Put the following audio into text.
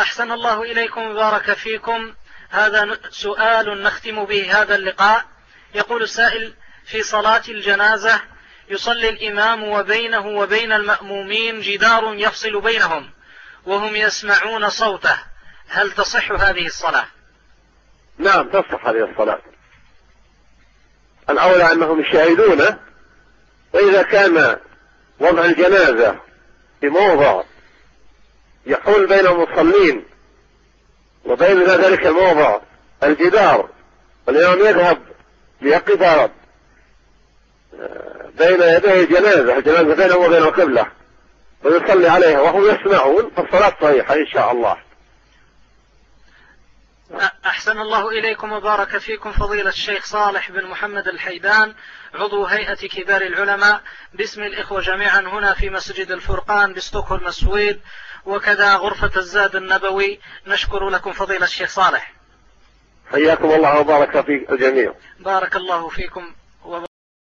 أحسن الله إليكم وبارك فيكم. هذا سؤال نختم به هذا اللقاء. يقول السائل في صلاة الجنازة يصلي الإمام وبينه وبين المأمومين جدار يفصل بينهم وهم يسمعون صوته. هل تصح هذه الصلاة؟ نعم تصح هذه الصلاة. الأولى أنهم يشاهدونه وإذا كان وضع الجنازة في موضع يحول بين المصلين وبين ذلك الموضع الجدار والإمام يذهب ليقف بين يدي الجنازة الجنازة بينه وبين القبلة ويصلي عليها وهم يسمعون فالصلاة صحيحة إن شاء الله. أحسن الله إليكم وبارك فيكم فضيلة الشيخ صالح بن محمد الحيدان عضو هيئة كبار العلماء. باسم الإخوة جميعا هنا في مسجد الفرقان بستوكهولم السويد وكذا غرفة الزاد النبوي. نشكر لكم فضيلة الشيخ صالح. حياكم الله وبارك في الجميع. بارك الله فيكم.